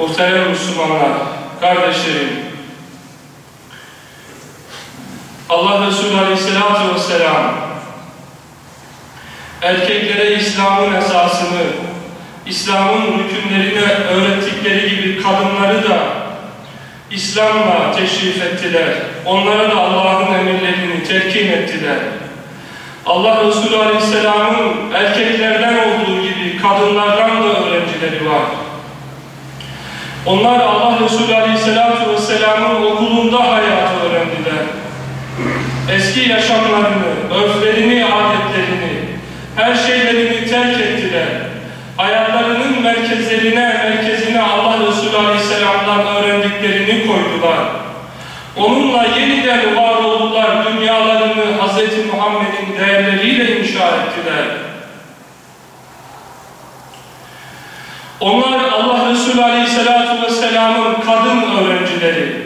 Muhterem Müslümanlar, kardeşlerim, Allah Resulü Aleyhisselatü Vesselam erkeklere İslam'ın esasını, İslam'ın hükümlerini öğrettikleri gibi kadınları da İslam'la teşrif ettiler. Onlara da Allah'ın emirlerini telkin ettiler. Allah Resulü Aleyhisselam'ın erkeklerden olduğu gibi kadınlardan da öğrencileri var. Onlar Allah Resulü Aleyhisselatü Vesselam'ın okulunda hayatı öğrendiler. Eski yaşamlarını, örflerini, adetlerini, her şeylerini terk ettiler. Hayatlarının merkezlerine, merkezine Allah Resulü Aleyhisselam'dan öğrendiklerini koydular. Onunla yeniden var oldular, dünyalarını Hz. Muhammed'in değerleriyle inşa ettiler. Onlar Allah Resulü Aleyhisselatü Vesselam'ın kadın öğrencileri.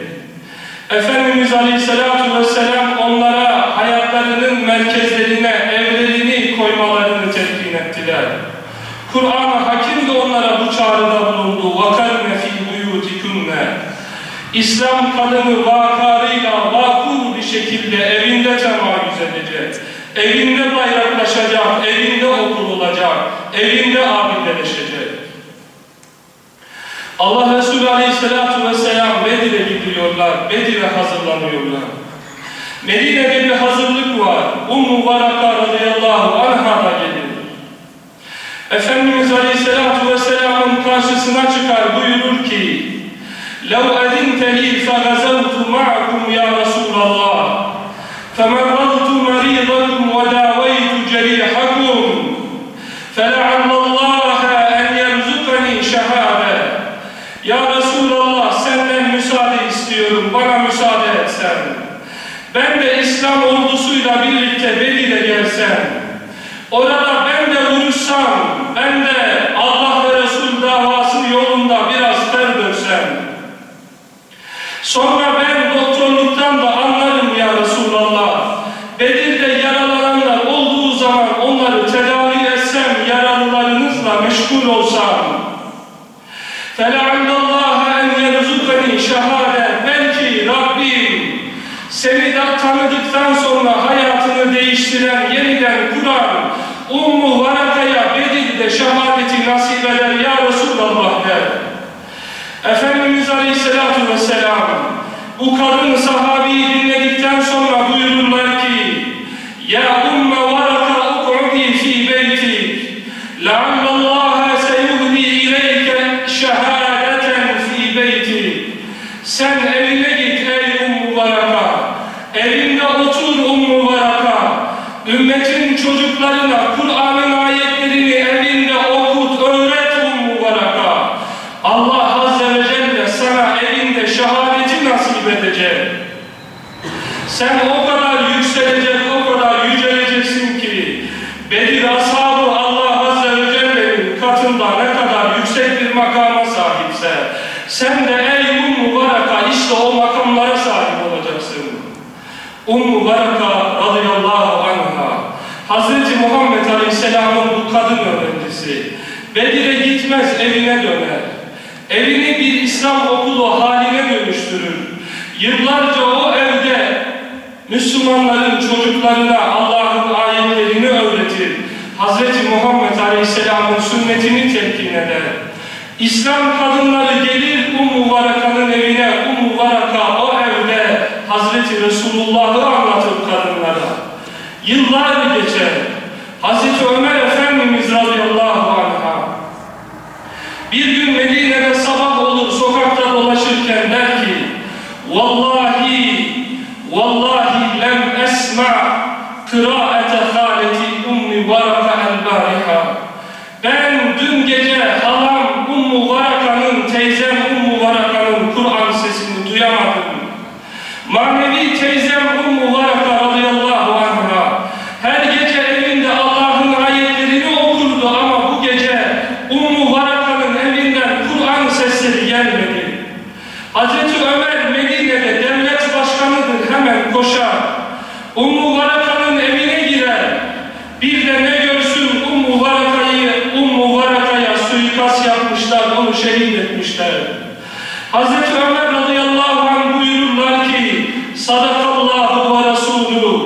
Efendimiz Aleyhisselatü Vesselam onlara hayatlarının merkezlerine, evlerini koymalarını telkin ettiler. Kur'an-ı Hakim de onlara bu çağrıda bulundu. وَكَرْنَ فِي بُيُوتِكُنَّ İslam kadını vakarıyla, vakur bir şekilde evinde temayüz edecek. Evinde bayraklaşacak, evinde okul olacak, evinde abideleşecek. Allah Resulü Aleyhisselatü Vesselam Bedir'e gidiyorlar, Bedir'e hazırlanıyorlar. Medine'de bir hazırlık var. Ummu Varaka radıyallahu anha da gelir. Efendimiz Aleyhisselatü Vesselam'ın karşısına çıkar buyurur ki لَوْ اَذِنْتَ لِي فَغَزَوْتُ Bedir'e gelsem, ümmetin çocuklarına Kur'an'ın ayetlerini evinde okut öğret Ummu Varaka Allah Azze ve Celle sana evinde şehadeti nasip edecek. Sen o kadar yükselecek, o kadar yüceleceksin ki Bedir ashabı Allah Azze ve Celle'nin katında ne kadar yüksek bir makama sahipse sen de ey Ummu Baraka işte o makamlara sahip olacaksın. Ummu Baraka Hz. Muhammed Aleyhisselam'ın bu kadın öğrencisi Bedir'e gitmez evine döner. Evini bir İslam okulu haline dönüştürür. Yıllarca o evde Müslümanların çocuklarına Allah'ın ayetlerini öğretir. Hz. Muhammed Aleyhisselam'ın sünnetini telkin eder. İslam kadınları gelir Ummu Varaka'nın evine. Ummu Varaka o evde Hz. Resulullah'ı anlatır kadınlara. Yıllar geçer. Hz. Ömer Efendimiz radıyallahu anh'a bir gün Medine'de sabah olur sokakta dolaşırken der ki Vallahi Vallahi lem esma kıraate yakmışlar, onu şehit etmişler. Hazreti Ömer radıyallahu anh buyururlar ki, Sadakallahu ve Resulü,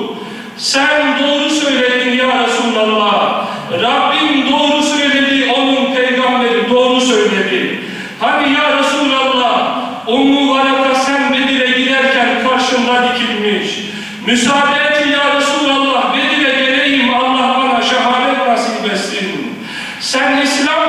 sen doğru söyledin ya Resulallah, Rabbim doğru söyledi, onun peygamberi doğru söyledi. Hani ya Resulallah, Ummu Varaka sen Bedir'e giderken karşımda dikilmiş, müsaade Sen İslam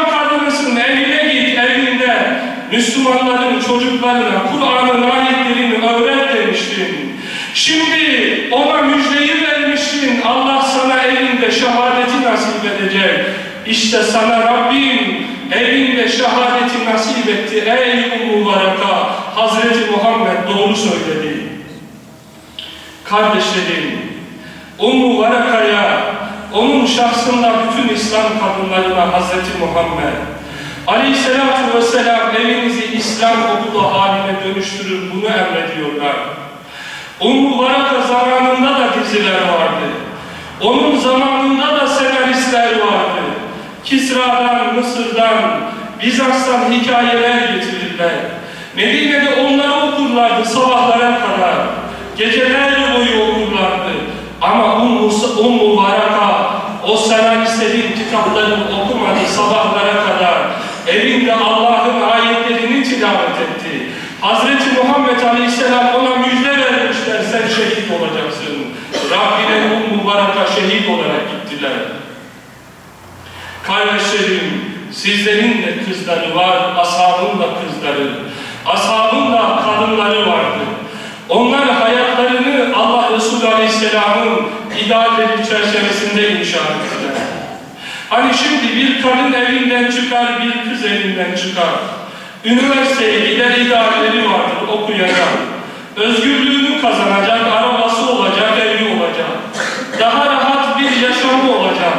Müslümanların çocuklarına Kur'an'ın ayetlerini öğret demiştin. Şimdi ona müjdeyi vermiştin. Allah sana evinde şehadeti nasip edecek. İşte sana Rabbim evinde şehadeti nasip etti. Ey Ummu Hazreti Muhammed doğru söyledi. Kardeşlerim, Ummu Baraka'ya, onun şahsında bütün İslam kadınlarına Hazreti Muhammed Aleyhisselatü Vesselam evinizi İslam okulu haline dönüştürür bunu emrediyorlar. Ummu Baraka zamanında da diziler vardı. Onun zamanında da senaristler vardı. Kisra'dan, Mısır'dan, Bizans'tan hikayeler getirirler. Medine'de onları okurlardı sabahlara kadar. Geceler boyu okurlardı. Ama Ummu, Ummu o senaristlerin kitaplarını okumadı sabahlara kadar. Evinde Allah'ın ayetlerini tilavet etti. Hazreti Muhammed Aleyhisselam ona müjde vermişler sen şehit olacaksın. Rabbine Ummu Baraka şehit olarak gittiler. Kardeşlerim, sizlerin de kızları var, ashabın da kızları. Ashabın da kadınları vardı. Onlar hayatlarını Allah Resulü Aleyhisselam'ın idealleri çerçevesinde inşa ettiler. Hani şimdi bir kadın evinden çıkar, bir kız evinden çıkar. Üniversiteye gider idealleri vardır, okuyacak. Özgürlüğünü kazanacak, arabası olacak, evi olacak. Daha rahat bir yaşamı olacak.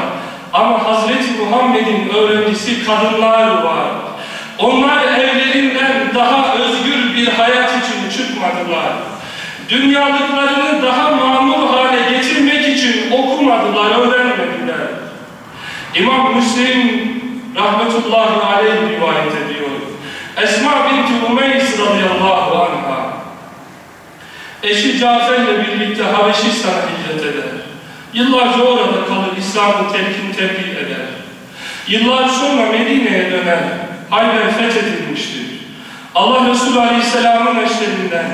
Ama Hazreti Muhammed'in öğrencisi kadınlar var. Onlar evlerinden daha özgür bir hayat için çıkmadılar. Dünyalıklarını daha mamur hale getirmek için okumadılar, öğrenmediler. İmam Müslim rahmetullahi aleyh rivayet ediyor. Esma binti Umeys radıyallahu anha eşi Cafer'le birlikte Habeşistan'a hicret eder. Yıllarca orada kalır, İslam'ı telkin tebliğ eder. Yıllar sonra Medine'ye döner, Hayber fethedilmiştir. Allah Resulü Aleyhisselam'ın eşlerinden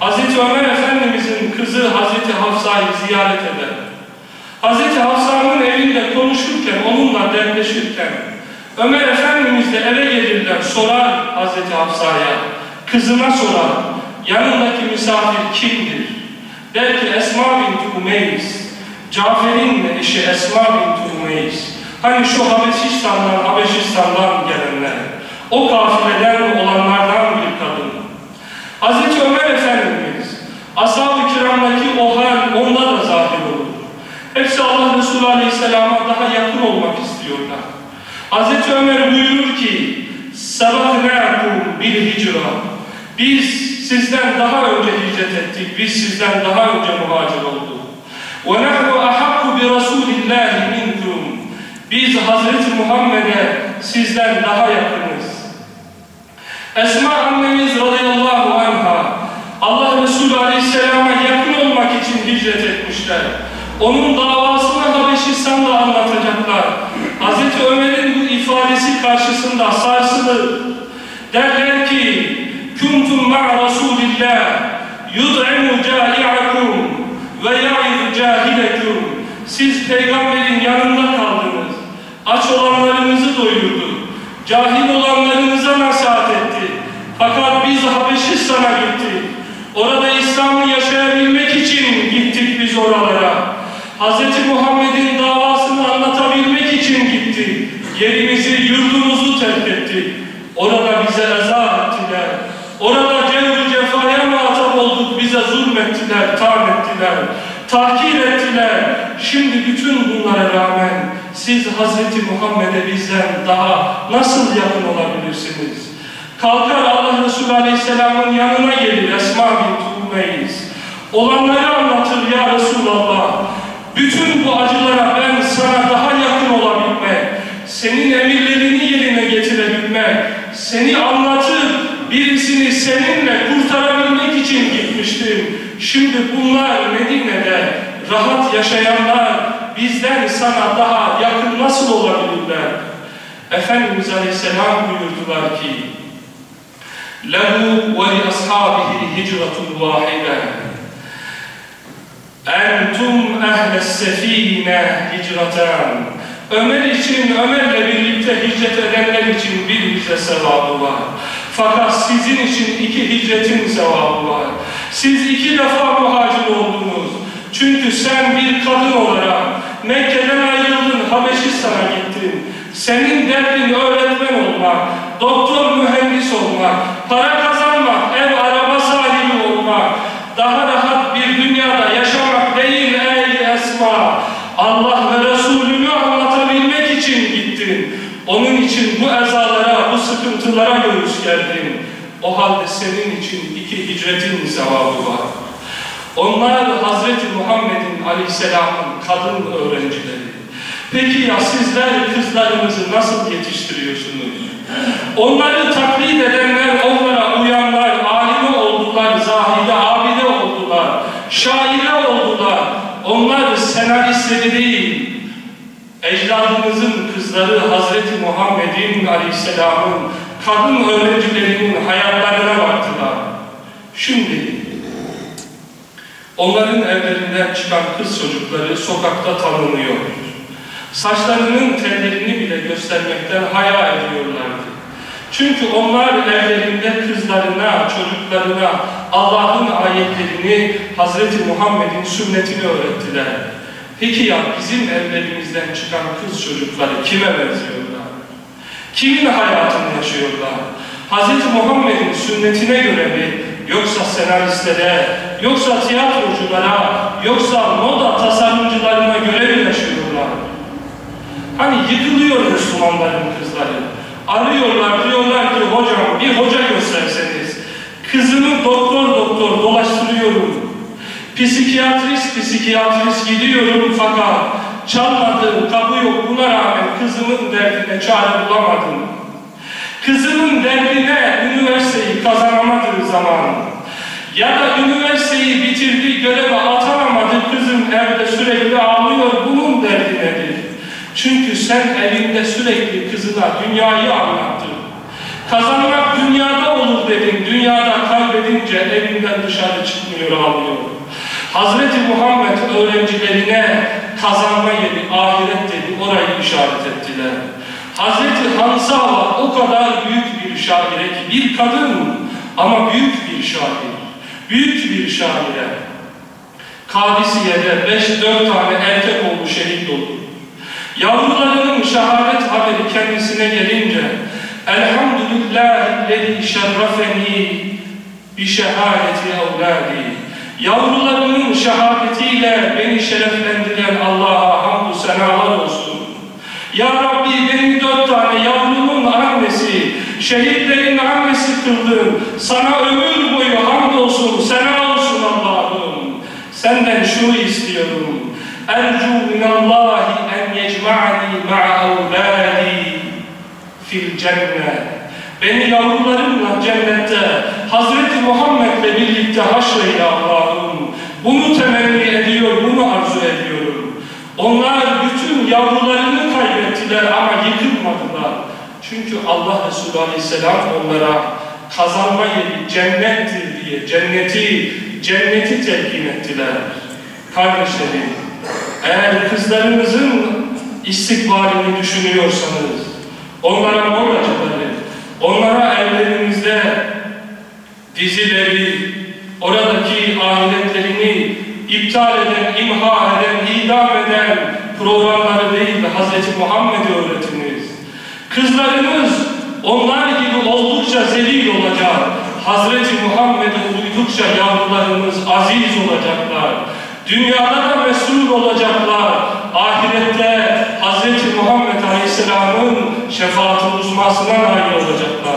Hz. Ömer Efendimizin kızı Hz. Hafsa'yı ziyaret eder. Hz. Hafsa'nın evinde konuşurken, onunla dertleşirken Ömer Efendimiz de eve gelirler, sorar Hz. Hafsa'ya, kızına sorar, yanındaki misafir kimdir? Der ki Esma binti Umeys, Cafer'in eşi Esma binti Umeys, hani şu Habeşistan'dan, Habeşistan'dan gelenler, o kafileden olanlardan bir kadın. Hz. Ömer Efendimiz, ashab-ı kiramdaki o hal onda da zahir olur. Hepsi Allah Resulü Aleyhisselam'a daha yakın olmak istiyorlar. Hz. Ömer buyurur ki, سَبَقْنَاكُمْ بِالْهِجْرَةِ Biz sizden daha önce hicret ettik, biz sizden daha önce muhacir olduk. وَنَحْنُ أَحَقُّ بِرَسُولِ اللّٰهِ مِنْكُمْ Biz Hz. Muhammed'e sizden daha yakınız. Esma annemiz radıyallahu anha Allah Resulü aleyhisselama yakın olmak için hicret etmişler. Onun davasını Habeşistan'da anlatacaklar. Hz. Ömer'in bu ifadesi karşısında sarsılır. Derler ki Kuntum ma'a Resulillah yud'imu câi'akum ve ya'id cahilekum Siz peygamberin yanında kaldınız. Aç olanlarınızı doyurdu. Cahil olanlarınıza nasihat etti. Fakat biz Habeşistan'a gittik. Orada İslam'ı yaşayabilmek için gittik biz oralara. Hz. Muhammed'in Yerimizi, yurdumuzu terk ettik. Orada bize eza ettiler. Orada cevr cefaya muhatap olduk. Bize zulmettiler, tar ettiler, tahkir ettiler. Şimdi bütün bunlara rağmen siz Hz. Muhammed'e bizden daha nasıl yakın olabilirsiniz? Kalkar Allah Resulü Aleyhisselam'ın yanına gelir Esma bin Umeyiz. Olanları anlatır ya Resulallah. Bütün bu acılara ben sana daha seni anlatıp birisini seninle kurtarabilmek için gitmiştim. Şimdi bunlar Medine'de rahat yaşayanlar bizden sana daha yakın nasıl olabilirler? Efendimiz Aleyhisselam buyurdular ki لَهُ وَلِأَصْحَابِهِ هِجْرَةٌ وَاحِدًا Entum ehles sefine hicraten. Ömer için, Ömer'le birlikte hicret edenler için bir bize sevabı var. Fakat sizin için iki hicretin sevabı var. Siz iki defa muhacir oldunuz. Çünkü sen bir kadın olarak Mekke'den ayrıldın, Habeşistan'a gittin. Senin derdin öğretmen olmak, doktor mühendis olmak, para kazanmak, ev araba sahibi olmak, daha rahat bir dünyada yaşamak değil ey Esma. Allah ve Resulünü anlatabilmek için gittin. Onun için bu ezalara, bu sıkıntılara göğüs gerdin. O halde senin için iki hicretin sevabı var. Onlar Hazreti Muhammed'in aleyhisselamın kadın öğrencileri. Peki ya sizler kızlarınızı nasıl yetiştiriyorsunuz? Onları taklit edenler, onlara uyanlar, alime oldular, zahide, abide oldular, şaire oldular. Onlar senaristleri değil, ecdadınızın kızları Hazreti Muhammed'in aleyhisselamın kadın öğrencilerinin hayatlarına baktılar. Şimdi onların evlerinden çıkan kız çocukları sokakta tanınıyor. Saçlarının tellerini bile göstermekten haya ediyorlardı. Çünkü onlar evlerinde kızlarına, çocuklarına Allah'ın ayetlerini, Hazreti Muhammed'in sünnetini öğrettiler. Peki ya bizim evlerimizden çıkan kız çocukları kime benziyorlar? Kimin hayatını yaşıyorlar? Hazreti Muhammed'in sünnetine göre mi? Yoksa senaristlere, yoksa tiyatroculara, yoksa moda tasarımcılarına göre mi yaşıyorlar? Hani yıkılıyor Müslümanların kızları. Arıyorlar, diyorlar ki hocam bir hoca gösterseniz. Kızımı doktor doktor dolaştırıyorum. Psikiyatrist psikiyatrist gidiyorum fakat çalmadığım kapı yok. Buna rağmen kızımın derdine çare bulamadım. Kızımın derdine üniversiteyi kazanamadığı zaman ya da üniversiteyi bitirdi göreve atanamadı kızım evde sürekli ağlıyor. Bunun derdi nedir? Çünkü sen evinde sürekli kızına dünyayı anlattın. Kazanmak dünyada olur dedin. Dünyada kaybedince evinden dışarı çıkmıyor, ağlıyor. Hazreti Muhammed öğrencilerine kazanma yeri ahiret dedi. Orayı işaret ettiler. Hazreti Hansava o kadar büyük bir şaire ki bir kadın ama büyük bir şair. Büyük bir şaire. Kadisiye'de beş dört tane erkek oldu şehit oldu. Yavrularının şehadet haberi kendisine gelince Elhamdülillahillezî şerrafeni bi şehadeti evlâdi Yavrularımın şehadetiyle beni şereflendiren Allah'a hamdü senalar. Ya Rabbi benim dört tane yavrumun annesi, şehitlerin annesi kıldın. Sana ömür boyu hamdolsun, sena olsun Allah'ım. Senden şunu istiyorum. Ercu minallahi en yecma'ni ma'a evladi fil cennet. Beni yavrularımla cennette Hazreti Muhammed'le birlikte haşreyle Allah'ım. Bunu temenni ediyor, bunu arzu ediyorum. Onlar bütün yavrularını kaybettiler ama yıkılmadılar. Çünkü Allah Resulü Aleyhisselam onlara kazanma yeri cennettir diye cenneti, cenneti telkin ettiler. Kardeşlerim, eğer kızlarınızın istikbalini düşünüyorsanız, onlara moracıları, onlara evlerinizde dizileri, oradaki ahiretlerini iptal eden, imha eden, idam eden programları değil de Hz. Muhammed'i öğretiniz. Kızlarınız onlar gibi oldukça zelil olacak. Hz. Muhammed'e uydukça yavrularınız aziz olacaklar. Dünyada da mesul olacaklar. Ahirette Hz. Muhammed Aleyhisselam'ın şefaat uzmasına nail olacaklar.